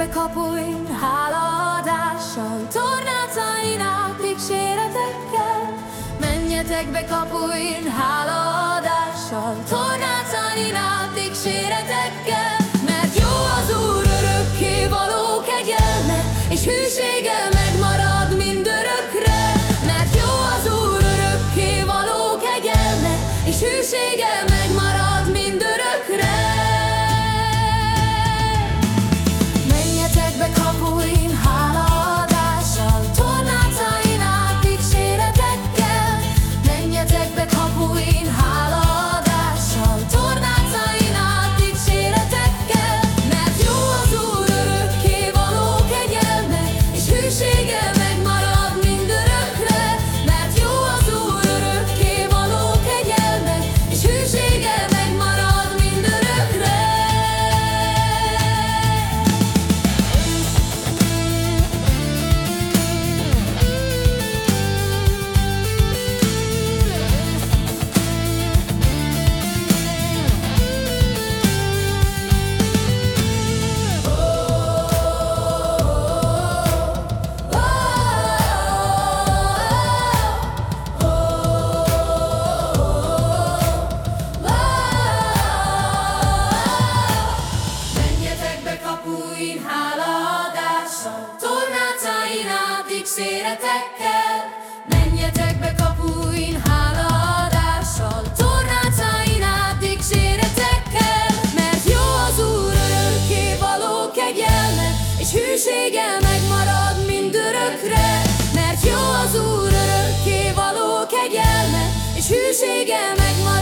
Menjetek be kapuin hálaadással, tornácain át dicséretekkel. Menjetek be kapuin hálaadással, tornácain át dicséretekkel. Mert jó az Úr örökké való kegyelme, és hűsége megmarad mindörökre. Mert jó az Úr örökké való kegyelme, és hűsége Kapuin hálaadással, tornácain át dicséretekkel. Menjetek be kapuin hálaadással, tornácain át dicséretekkel. Mert jó az Úr örökké való kegyelme, és hűsége megmarad mindörökre. Mert jó az Úr örökké való kegyelme, és hűsége megmarad